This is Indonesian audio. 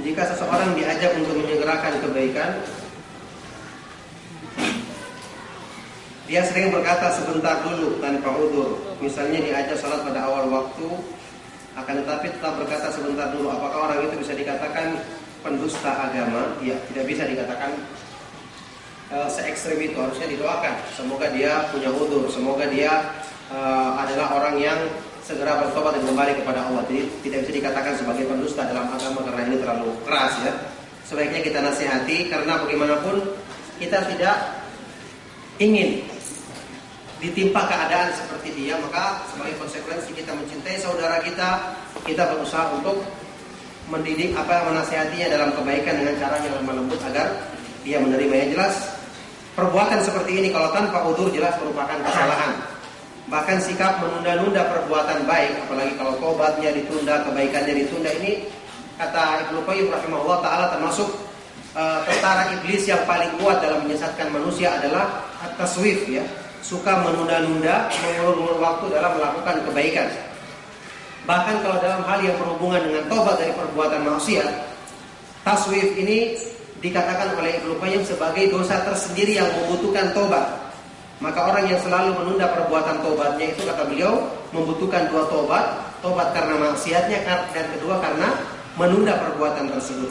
jika seseorang diajak untuk menyegerakan kebaikan, dia sering berkata sebentar dulu tanpa udur. Misalnya diajak salat pada awal waktu, akan tetapi tetap berkata sebentar dulu. Apakah orang itu bisa dikatakan pendusta agama? Ya, tidak bisa dikatakan uh, se ekstrim itu. Harusnya didoakan. Semoga dia punya udur. Semoga dia uh, adalah orang yang segera bertobat dan kembali kepada Allah. Jadi tidak bisa dikatakan sebagai pendusta dalam agama karena ini terlalu keras ya. Sebaiknya kita nasihati karena bagaimanapun kita tidak ingin ditimpa keadaan seperti dia, maka sebagai konsekuensi kita mencintai saudara kita, kita berusaha untuk mendidik apa menasihatinya dalam kebaikan dengan cara yang lemah lembut agar dia menerima yang jelas. Perbuatan seperti ini kalau tanpa udur jelas merupakan kesalahan. Bahkan sikap menunda-nunda perbuatan baik, apalagi kalau tobatnya ditunda, kebaikannya ditunda ini kata Ibnu Qayyim rahimahullah taala termasuk uh, tentara iblis yang paling kuat dalam menyesatkan manusia adalah at-taswif ya, suka menunda-nunda, mengulur-ulur waktu dalam melakukan kebaikan. Bahkan kalau dalam hal yang berhubungan dengan tobat dari perbuatan maksiat, taswif ini dikatakan oleh Ibnu Qayyim sebagai dosa tersendiri yang membutuhkan tobat. Maka orang yang selalu menunda perbuatan tobatnya itu kata beliau membutuhkan dua tobat, tobat karena maksiatnya dan kedua karena menunda perbuatan tersebut.